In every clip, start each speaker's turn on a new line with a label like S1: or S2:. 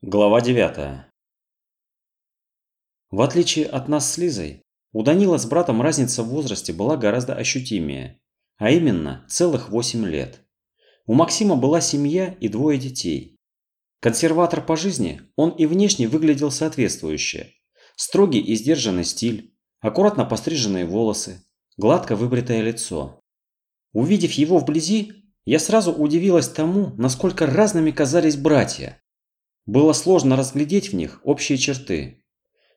S1: Глава 9 В отличие от нас с Лизой, у Данила с братом разница в возрасте была гораздо ощутимее, а именно целых 8 лет. У Максима была семья и двое детей. Консерватор по жизни, он и внешне выглядел соответствующе. Строгий и сдержанный стиль, аккуратно постриженные волосы, гладко выбритое лицо. Увидев его вблизи, я сразу удивилась тому, насколько разными казались братья. Было сложно разглядеть в них общие черты.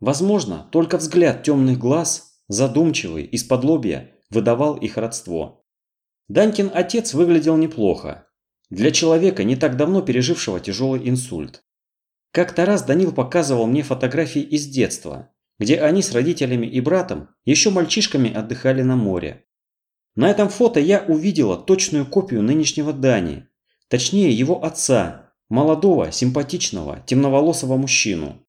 S1: Возможно, только взгляд темных глаз, задумчивый, из-под лобья, выдавал их родство. Данькин отец выглядел неплохо. Для человека, не так давно пережившего тяжелый инсульт. Как-то раз Данил показывал мне фотографии из детства, где они с родителями и братом еще мальчишками отдыхали на море. На этом фото я увидела точную копию нынешнего Дани, точнее его отца, молодого, симпатичного, темноволосого мужчину.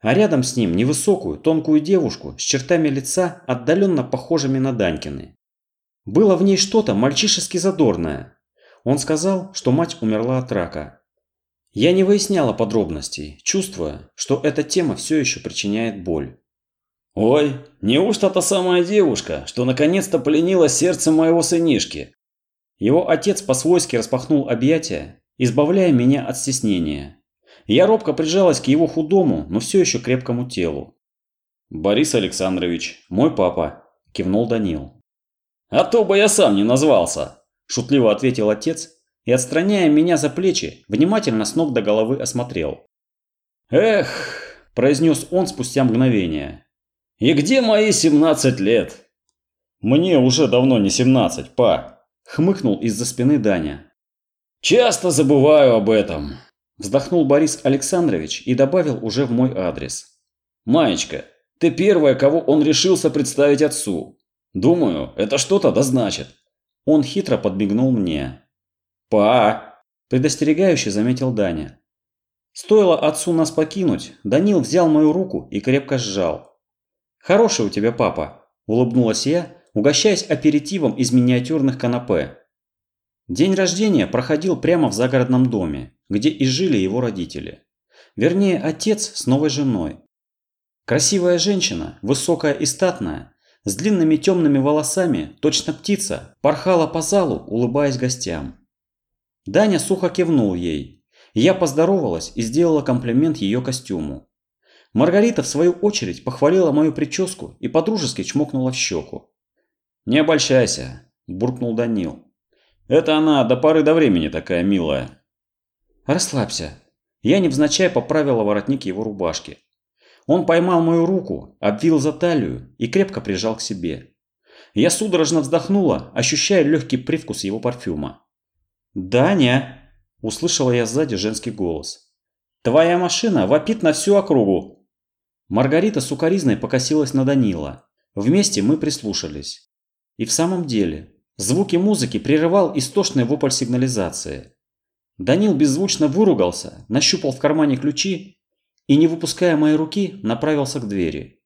S1: А рядом с ним невысокую, тонкую девушку с чертами лица, отдаленно похожими на Данькины. Было в ней что-то мальчишески задорное. Он сказал, что мать умерла от рака. Я не выясняла подробностей, чувствуя, что эта тема все еще причиняет боль.
S2: «Ой, неужто та самая девушка, что наконец-то пленила сердце моего сынишки?»
S1: Его отец по-свойски распахнул объятия избавляя меня от стеснения. Я робко прижалась к его худому, но все еще крепкому телу.
S2: «Борис Александрович, мой папа», – кивнул Данил.
S1: «А то бы я сам не назвался», – шутливо ответил отец и, отстраняя меня за плечи, внимательно с ног до головы осмотрел.
S2: «Эх», – произнес он спустя мгновение. «И где мои 17 лет?»
S1: «Мне уже давно не 17, па», – хмыкнул из-за спины Даня.
S2: Часто забываю об этом.
S1: Вздохнул Борис Александрович и добавил уже в мой адрес.
S2: Маечка, ты первая, кого он решился представить отцу. Думаю, это что-то да значит.
S1: Он хитро подмигнул мне.
S2: «Па!»
S1: – предостерегающе заметил Даня. Стоило отцу нас покинуть, Данил взял мою руку и крепко сжал. «Хороший у тебя папа», – улыбнулась я, угощаясь аперитивом из миниатюрных канапе. День рождения проходил прямо в загородном доме, где и жили его родители. Вернее, отец с новой женой. Красивая женщина, высокая и статная, с длинными темными волосами, точно птица, порхала по залу, улыбаясь гостям. Даня сухо кивнул ей. Я поздоровалась и сделала комплимент ее костюму. Маргарита, в свою очередь, похвалила мою прическу и подружески чмокнула в щеку.
S2: «Не обольщайся», – буркнул Данил. Это она до поры до времени такая милая.
S1: Расслабься. Я невзначай поправила воротник его рубашки. Он поймал мою руку, обвил за талию и крепко прижал к себе. Я судорожно вздохнула, ощущая легкий привкус его парфюма. «Даня!» – услышала я сзади женский голос. «Твоя машина вопит на всю округу!» Маргарита сукоризной покосилась на Данила. Вместе мы прислушались. И в самом деле, Звуки музыки прерывал истошный вопль сигнализации. Данил беззвучно выругался, нащупал в кармане ключи и, не выпуская моей руки, направился к двери.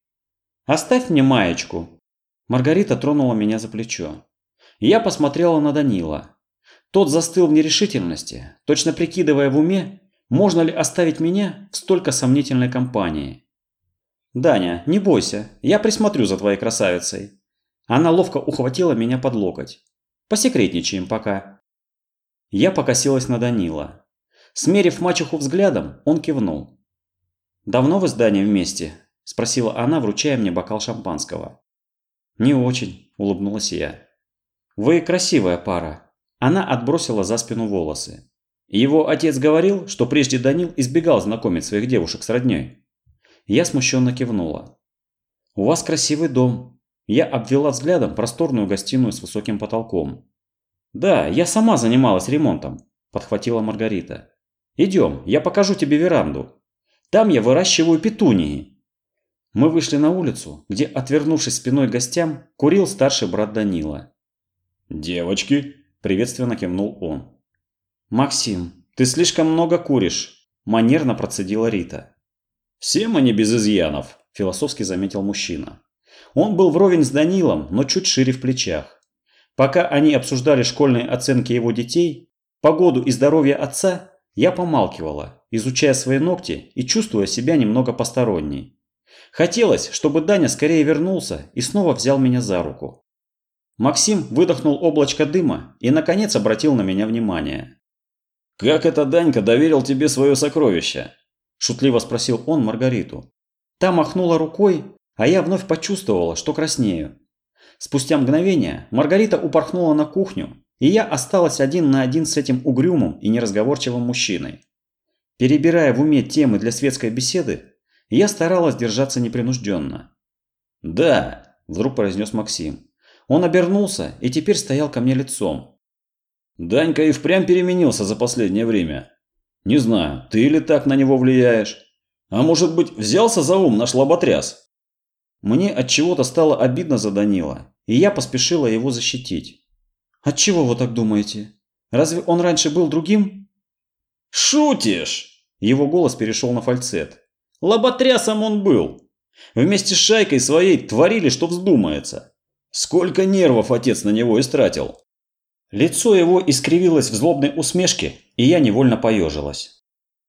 S1: «Оставь мне маечку!» Маргарита тронула меня за плечо. Я посмотрела на Данила. Тот застыл в нерешительности, точно прикидывая в уме, можно ли оставить меня в столько сомнительной компании. «Даня, не бойся, я присмотрю за твоей красавицей», она ловко ухватила меня под локоть. Посекретничаем пока. Я покосилась на Данила. Смерив мачеху взглядом, он кивнул. «Давно вы с Даней вместе?» – спросила она, вручая мне бокал шампанского. «Не очень», – улыбнулась я. «Вы красивая пара». Она отбросила за спину волосы. Его отец говорил, что прежде Данил избегал знакомить своих девушек с роднёй. Я смущенно кивнула. «У вас красивый дом», я обвела взглядом просторную гостиную с высоким потолком. «Да, я сама занималась ремонтом», – подхватила Маргарита. «Идем, я покажу тебе веранду. Там я выращиваю петунии». Мы вышли на улицу, где, отвернувшись спиной к гостям, курил старший брат Данила.
S2: «Девочки!» – приветственно кивнул он.
S1: «Максим, ты слишком много куришь», – манерно процедила Рита.
S2: «Все мы не без изъянов», – философски заметил мужчина.
S1: Он был вровень с Данилом, но чуть шире в плечах. Пока они обсуждали школьные оценки его детей, погоду и здоровье отца, я помалкивала, изучая свои ногти и чувствуя себя немного посторонней. Хотелось, чтобы Даня скорее вернулся и снова взял меня за руку. Максим выдохнул облачко дыма и, наконец, обратил на меня внимание.
S2: «Как это Данька доверил тебе свое сокровище?» – шутливо спросил он Маргариту.
S1: Та махнула рукой, а я вновь почувствовала, что краснею. Спустя мгновение Маргарита упорхнула на кухню, и я осталась один на один с этим угрюмым и неразговорчивым мужчиной. Перебирая в уме темы для светской беседы, я старалась держаться непринужденно.
S2: «Да», – вдруг произнес Максим. Он обернулся и теперь стоял ко мне лицом. «Данька и впрямь переменился за последнее время. Не знаю, ты ли так на него влияешь? А может быть, взялся за ум наш лоботряс?»
S1: Мне от чего-то стало обидно за Данила, и я поспешила его защитить. От чего вы так думаете? Разве он раньше был другим?
S2: Шутишь?
S1: Его голос перешел на фальцет.
S2: Лоботрясом он был. Вместе с шайкой своей творили, что вздумается. Сколько нервов отец на него истратил.
S1: Лицо его искривилось в злобной усмешке, и я невольно поежилась.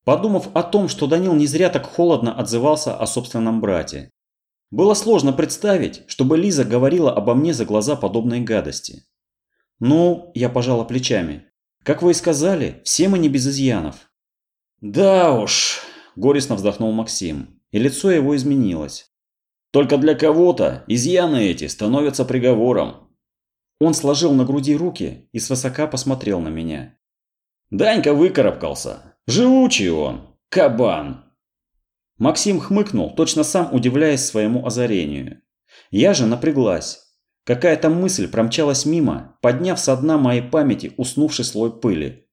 S1: Подумав о том, что Данил не зря так холодно отзывался о собственном брате. Было сложно представить, чтобы Лиза говорила обо мне за глаза подобной гадости. Ну, я пожала плечами. Как вы и сказали, все мы не без изъянов.
S2: Да уж, горестно вздохнул Максим, и лицо его изменилось. Только для кого-то изъяны эти становятся приговором.
S1: Он сложил на груди руки и свысока посмотрел на меня.
S2: Данька выкарабкался. Живучий он. Кабан.
S1: Максим хмыкнул, точно сам удивляясь своему озарению. Я же напряглась. Какая-то мысль промчалась мимо, подняв со дна моей памяти уснувший слой пыли.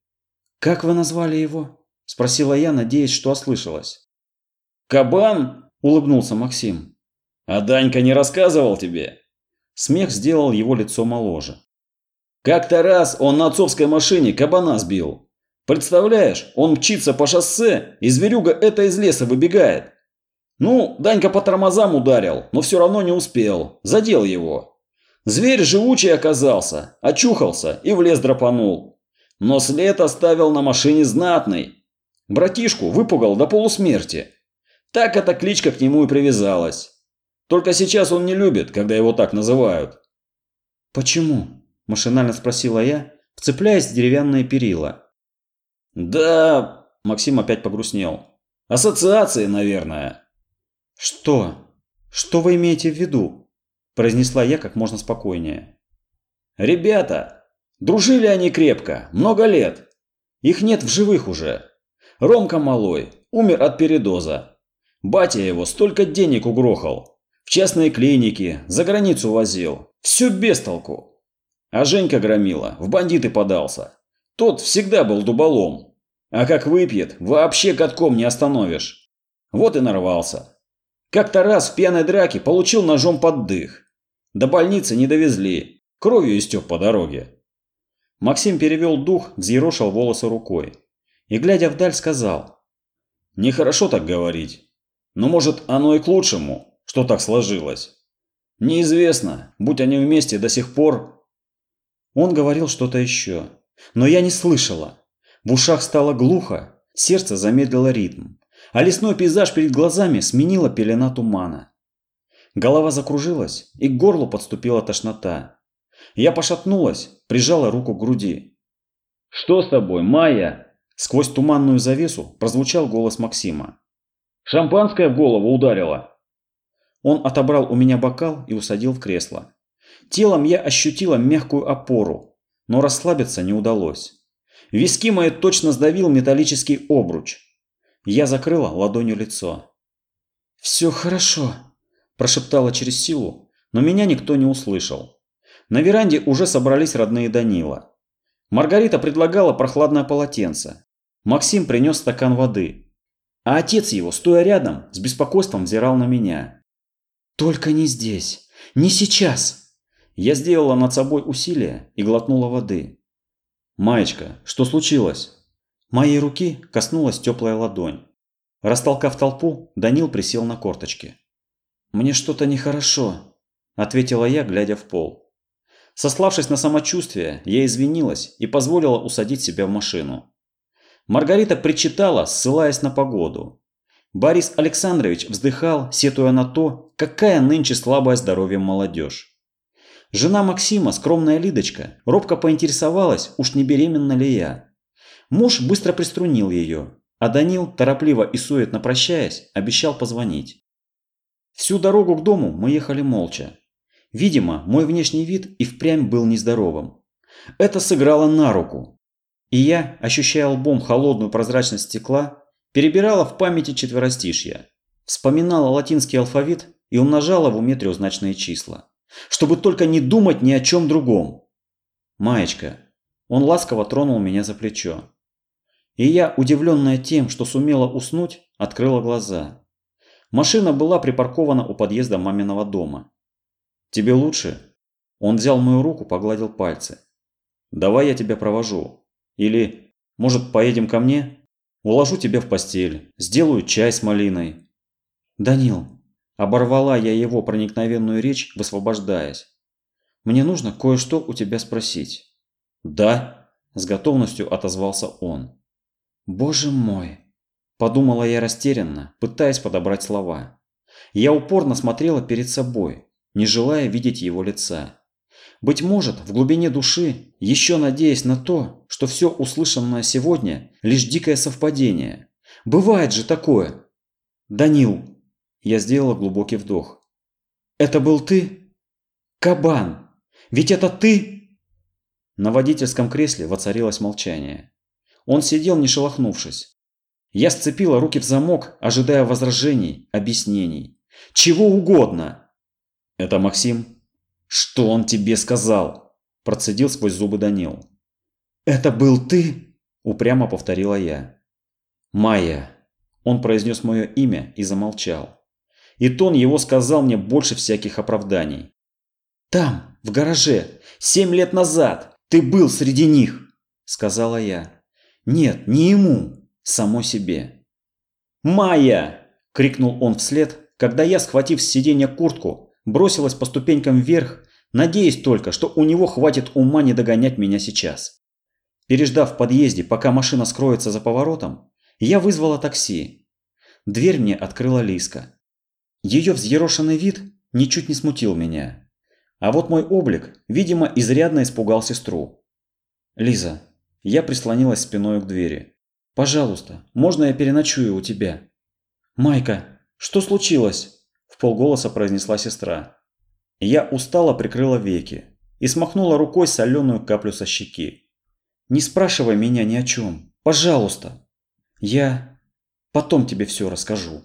S1: «Как вы назвали его?» – спросила я, надеясь, что ослышалась.
S2: «Кабан?» – улыбнулся Максим. «А Данька не рассказывал тебе?»
S1: Смех сделал его лицо моложе.
S2: «Как-то раз он на отцовской машине кабана сбил. Представляешь, он мчится по шоссе, и зверюга это из леса выбегает. Ну, Данька по тормозам ударил, но все равно не успел. Задел его. Зверь живучий оказался, очухался и в лес драпанул. Но след оставил на машине знатный. Братишку выпугал до полусмерти. Так эта кличка к нему и привязалась. Только сейчас он не любит, когда его так называют.
S1: «Почему?» – машинально спросила я, вцепляясь в деревянные перила.
S2: «Да...» – Максим опять погрустнел. «Ассоциации, наверное».
S1: «Что? Что вы имеете в виду?» – произнесла я как можно спокойнее.
S2: «Ребята, дружили они крепко, много лет. Их нет в живых уже. Ромка малой, умер от передоза. Батя его столько денег угрохал. В частные клиники, за границу возил. Все без толку. А Женька громила, в бандиты подался. Тот всегда был дуболом. А как выпьет, вообще катком не остановишь. Вот и нарвался. Как-то раз в пьяной драке получил ножом под дых. До больницы не довезли. Кровью истек по дороге.
S1: Максим перевел дух, взъерошил волосы рукой. И, глядя вдаль, сказал.
S2: Нехорошо так говорить. Но может оно и к лучшему, что так сложилось. Неизвестно, будь они вместе до сих пор.
S1: Он говорил что-то еще. Но я не слышала. В ушах стало глухо, сердце замедлило ритм, а лесной пейзаж перед глазами сменила пелена тумана. Голова закружилась, и к горлу подступила тошнота. Я пошатнулась, прижала руку к груди.
S2: «Что с тобой, Майя?»
S1: Сквозь туманную завесу прозвучал голос Максима.
S2: «Шампанское в голову ударило!»
S1: Он отобрал у меня бокал и усадил в кресло. Телом я ощутила мягкую опору, но расслабиться не удалось. Виски мои точно сдавил металлический обруч. Я закрыла ладонью лицо. «Все хорошо», – прошептала через силу, но меня никто не услышал. На веранде уже собрались родные Данила. Маргарита предлагала прохладное полотенце. Максим принес стакан воды. А отец его, стоя рядом, с беспокойством взирал на меня. «Только не здесь! Не сейчас!» Я сделала над собой усилие и глотнула воды.
S2: «Маечка, что случилось?»
S1: Моей руки коснулась теплая ладонь. Растолкав толпу, Данил присел на корточки. «Мне что-то нехорошо», – ответила я, глядя в пол. Сославшись на самочувствие, я извинилась и позволила усадить себя в машину. Маргарита причитала, ссылаясь на погоду. Борис Александрович вздыхал, сетуя на то, какая нынче слабое здоровье молодежь. Жена Максима, скромная Лидочка, робко поинтересовалась, уж не беременна ли я. Муж быстро приструнил ее, а Данил, торопливо и суетно прощаясь, обещал позвонить. Всю дорогу к дому мы ехали молча. Видимо, мой внешний вид и впрямь был нездоровым. Это сыграло на руку. И я, ощущая лбом холодную прозрачность стекла, перебирала в памяти четверостишья, вспоминала латинский алфавит и умножала в уме трехзначные числа, чтобы только не думать ни о чем другом. Маечка. Он ласково тронул меня за плечо. И я, удивленная тем, что сумела уснуть, открыла глаза. Машина была припаркована у подъезда маминого дома. «Тебе лучше?» Он взял мою руку, погладил пальцы. «Давай я тебя провожу. Или, может, поедем ко мне? Уложу тебя в постель, сделаю чай с малиной». «Данил», – оборвала я его проникновенную речь, высвобождаясь. «Мне нужно кое-что у тебя спросить». «Да», – с готовностью отозвался он. «Боже мой!» – подумала я растерянно, пытаясь подобрать слова. Я упорно смотрела перед собой, не желая видеть его лица. Быть может, в глубине души, еще надеясь на то, что все услышанное сегодня – лишь дикое совпадение. Бывает же такое. Данил. Я сделала глубокий вдох. Это был ты? Кабан. Ведь это ты? На водительском кресле воцарилось молчание. Он сидел не шелохнувшись. Я сцепила руки в замок, ожидая возражений, объяснений. Чего угодно. Это Максим? «Что он тебе сказал?» – процедил сквозь зубы Данил. «Это был ты?» – упрямо повторила я. «Майя». Он произнес мое имя и замолчал. И тон его сказал мне больше всяких оправданий. «Там, в гараже, семь лет назад, ты был среди них!» – сказала я. «Нет, не ему, само себе». «Майя!» – крикнул он вслед, когда я, схватив с сиденья куртку, бросилась по ступенькам вверх, надеясь только, что у него хватит ума не догонять меня сейчас. Переждав в подъезде, пока машина скроется за поворотом, я вызвала такси. Дверь мне открыла Лиска. Ее взъерошенный вид ничуть не смутил меня. А вот мой облик, видимо, изрядно испугал сестру. «Лиза», я прислонилась спиной к двери. «Пожалуйста, можно я переночую у тебя?» «Майка, что случилось?» в полголоса произнесла сестра. Я устало прикрыла веки и смахнула рукой соленую каплю со щеки. «Не спрашивай меня ни о чем, пожалуйста. Я потом тебе все расскажу».